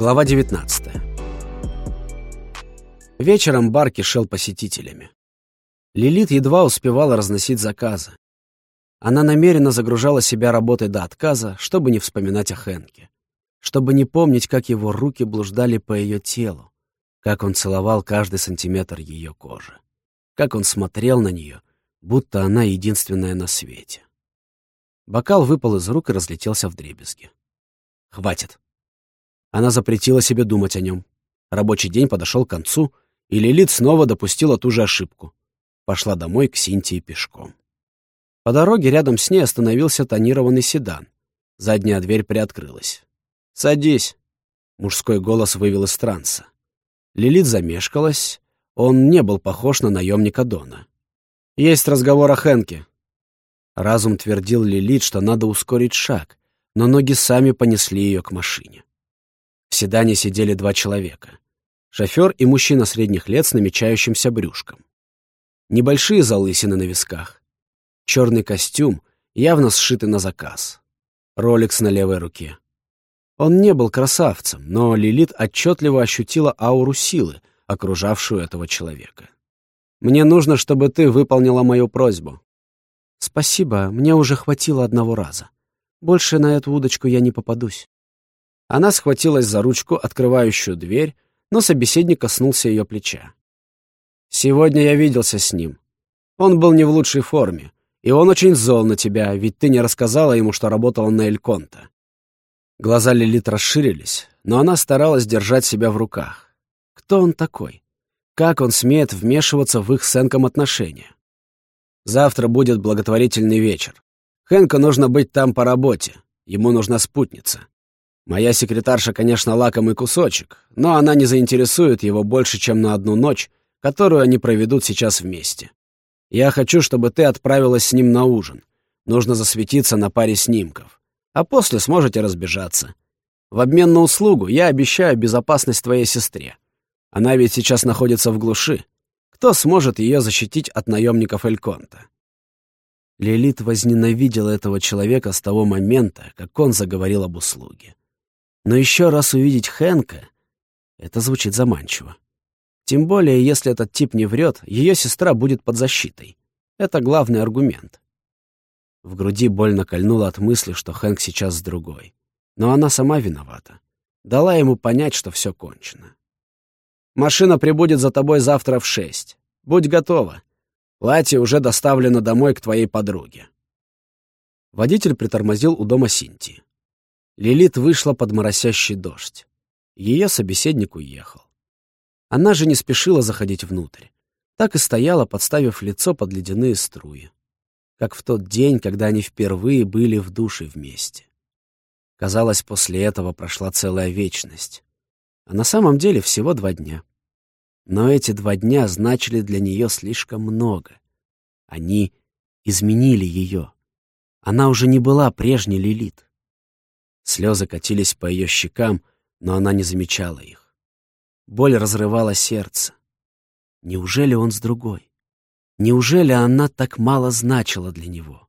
Глава 19 Вечером бар кишел посетителями. Лилит едва успевала разносить заказы. Она намеренно загружала себя работой до отказа, чтобы не вспоминать о Хэнке, чтобы не помнить, как его руки блуждали по ее телу, как он целовал каждый сантиметр ее кожи, как он смотрел на нее, будто она единственная на свете. Бокал выпал из рук и разлетелся в дребезги. «Хватит!» Она запретила себе думать о нем. Рабочий день подошел к концу, и Лилит снова допустила ту же ошибку. Пошла домой к Синтии пешком. По дороге рядом с ней остановился тонированный седан. Задняя дверь приоткрылась. «Садись!» — мужской голос вывел из транса. Лилит замешкалась. Он не был похож на наемника Дона. «Есть разговор о Хэнке». Разум твердил Лилит, что надо ускорить шаг, но ноги сами понесли ее к машине. В седане сидели два человека. Шофер и мужчина средних лет с намечающимся брюшком. Небольшие залысины на висках. Черный костюм, явно сшитый на заказ. Роликс на левой руке. Он не был красавцем, но Лилит отчетливо ощутила ауру силы, окружавшую этого человека. «Мне нужно, чтобы ты выполнила мою просьбу». «Спасибо, мне уже хватило одного раза. Больше на эту удочку я не попадусь». Она схватилась за ручку, открывающую дверь, но собеседник коснулся ее плеча. «Сегодня я виделся с ним. Он был не в лучшей форме, и он очень зол на тебя, ведь ты не рассказала ему, что работала на Эльконта». Глаза Лилит расширились, но она старалась держать себя в руках. Кто он такой? Как он смеет вмешиваться в их с Энком отношения? Завтра будет благотворительный вечер. Хэнку нужно быть там по работе. Ему нужна спутница. Моя секретарша, конечно, лакомый кусочек, но она не заинтересует его больше, чем на одну ночь, которую они проведут сейчас вместе. Я хочу, чтобы ты отправилась с ним на ужин. Нужно засветиться на паре снимков. А после сможете разбежаться. В обмен на услугу я обещаю безопасность твоей сестре. Она ведь сейчас находится в глуши. Кто сможет ее защитить от наемников Эльконта? Лилит возненавидела этого человека с того момента, как он заговорил об услуге. Но еще раз увидеть Хэнка — это звучит заманчиво. Тем более, если этот тип не врет, ее сестра будет под защитой. Это главный аргумент. В груди больно кольнуло от мысли, что Хэнк сейчас с другой. Но она сама виновата. Дала ему понять, что все кончено. «Машина прибудет за тобой завтра в шесть. Будь готова. Платье уже доставлено домой к твоей подруге». Водитель притормозил у дома Синтии. Лилит вышла под моросящий дождь. Ее собеседник уехал. Она же не спешила заходить внутрь. Так и стояла, подставив лицо под ледяные струи. Как в тот день, когда они впервые были в душе вместе. Казалось, после этого прошла целая вечность. А на самом деле всего два дня. Но эти два дня значили для нее слишком много. Они изменили ее. Она уже не была прежней Лилит. Слезы катились по ее щекам, но она не замечала их. Боль разрывала сердце. Неужели он с другой? Неужели она так мало значила для него?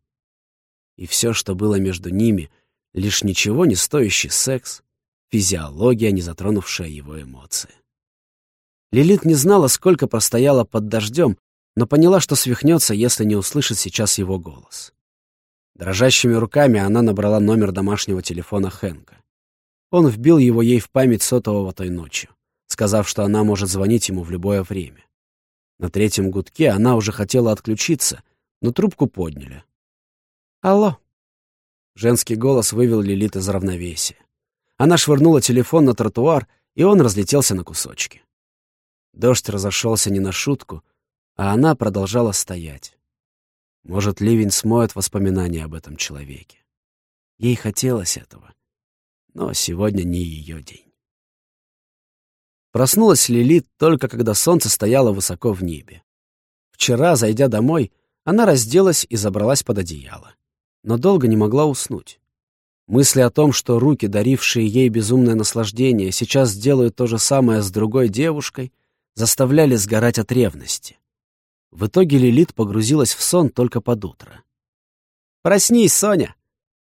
И все, что было между ними, лишь ничего не стоящий секс, физиология, не затронувшая его эмоции. Лилит не знала, сколько простояла под дождем, но поняла, что свихнется, если не услышит сейчас его голос. Дрожащими руками она набрала номер домашнего телефона Хэнка. Он вбил его ей в память сотового той ночью, сказав, что она может звонить ему в любое время. На третьем гудке она уже хотела отключиться, но трубку подняли. «Алло!» Женский голос вывел Лилит из равновесия. Она швырнула телефон на тротуар, и он разлетелся на кусочки. Дождь разошелся не на шутку, а она продолжала стоять. Может, ливень смоет воспоминания об этом человеке. Ей хотелось этого. Но сегодня не ее день. Проснулась Лилит только когда солнце стояло высоко в небе. Вчера, зайдя домой, она разделась и забралась под одеяло. Но долго не могла уснуть. Мысли о том, что руки, дарившие ей безумное наслаждение, сейчас сделают то же самое с другой девушкой, заставляли сгорать от ревности. В итоге Лилит погрузилась в сон только под утро. «Проснись, Соня!»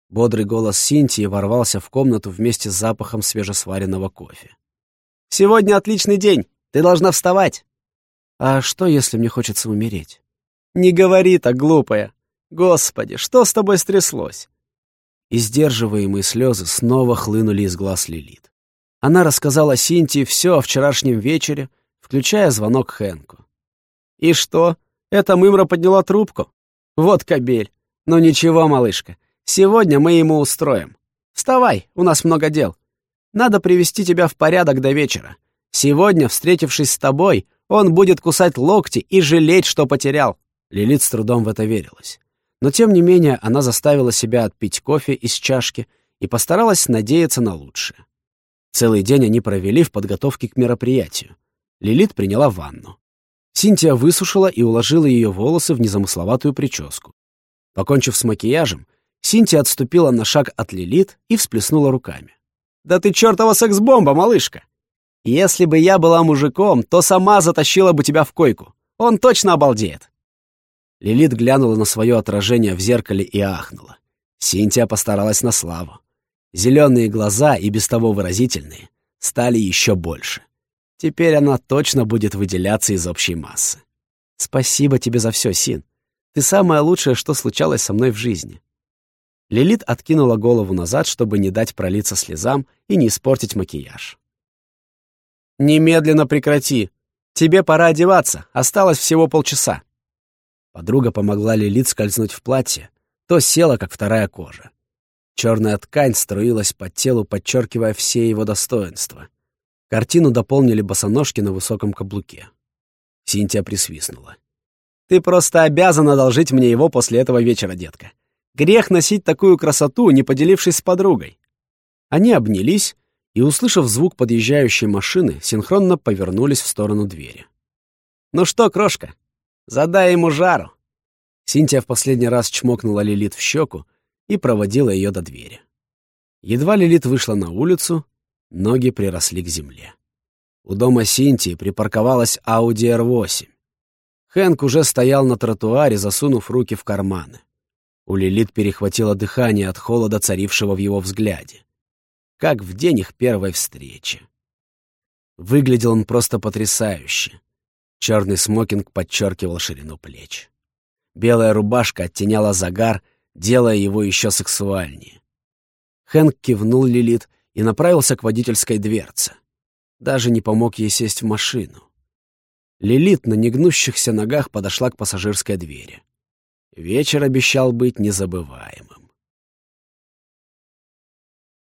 Бодрый голос Синтии ворвался в комнату вместе с запахом свежесваренного кофе. «Сегодня отличный день! Ты должна вставать!» «А что, если мне хочется умереть?» «Не говори так, глупая! Господи, что с тобой стряслось?» И сдерживаемые слезы снова хлынули из глаз Лилит. Она рассказала Синтии все о вчерашнем вечере, включая звонок Хэнку. «И что? Эта мымра подняла трубку? Вот кобель! Ну ничего, малышка, сегодня мы ему устроим. Вставай, у нас много дел. Надо привести тебя в порядок до вечера. Сегодня, встретившись с тобой, он будет кусать локти и жалеть, что потерял». Лилит с трудом в это верилась. Но тем не менее она заставила себя отпить кофе из чашки и постаралась надеяться на лучшее. Целый день они провели в подготовке к мероприятию. Лилит приняла ванну. Синтия высушила и уложила ее волосы в незамысловатую прическу. Покончив с макияжем, Синтия отступила на шаг от Лилит и всплеснула руками. «Да ты чертова секс-бомба, малышка! Если бы я была мужиком, то сама затащила бы тебя в койку. Он точно обалдеет!» Лилит глянула на свое отражение в зеркале и ахнула. Синтия постаралась на славу. Зеленые глаза, и без того выразительные, стали еще больше. Теперь она точно будет выделяться из общей массы. Спасибо тебе за все, Син. Ты самое лучшее, что случалось со мной в жизни. Лилит откинула голову назад, чтобы не дать пролиться слезам и не испортить макияж. «Немедленно прекрати! Тебе пора одеваться, осталось всего полчаса». Подруга помогла Лилит скользнуть в платье, то села, как вторая кожа. Черная ткань струилась по телу, подчеркивая все его достоинства. Картину дополнили босоножки на высоком каблуке. Синтия присвистнула. «Ты просто обязан одолжить мне его после этого вечера, детка. Грех носить такую красоту, не поделившись с подругой». Они обнялись и, услышав звук подъезжающей машины, синхронно повернулись в сторону двери. «Ну что, крошка, Задай ему жару!» Синтия в последний раз чмокнула Лилит в щеку и проводила ее до двери. Едва Лилит вышла на улицу, ноги приросли к земле. У дома Синтии припарковалась Audi R8. Хэнк уже стоял на тротуаре, засунув руки в карманы. У Лилит перехватило дыхание от холода, царившего в его взгляде. Как в день их первой встречи. Выглядел он просто потрясающе. Черный смокинг подчеркивал ширину плеч. Белая рубашка оттеняла загар, делая его еще сексуальнее. Хэнк кивнул Лилит и направился к водительской дверце. Даже не помог ей сесть в машину. Лилит на негнущихся ногах подошла к пассажирской двери. Вечер обещал быть незабываемым.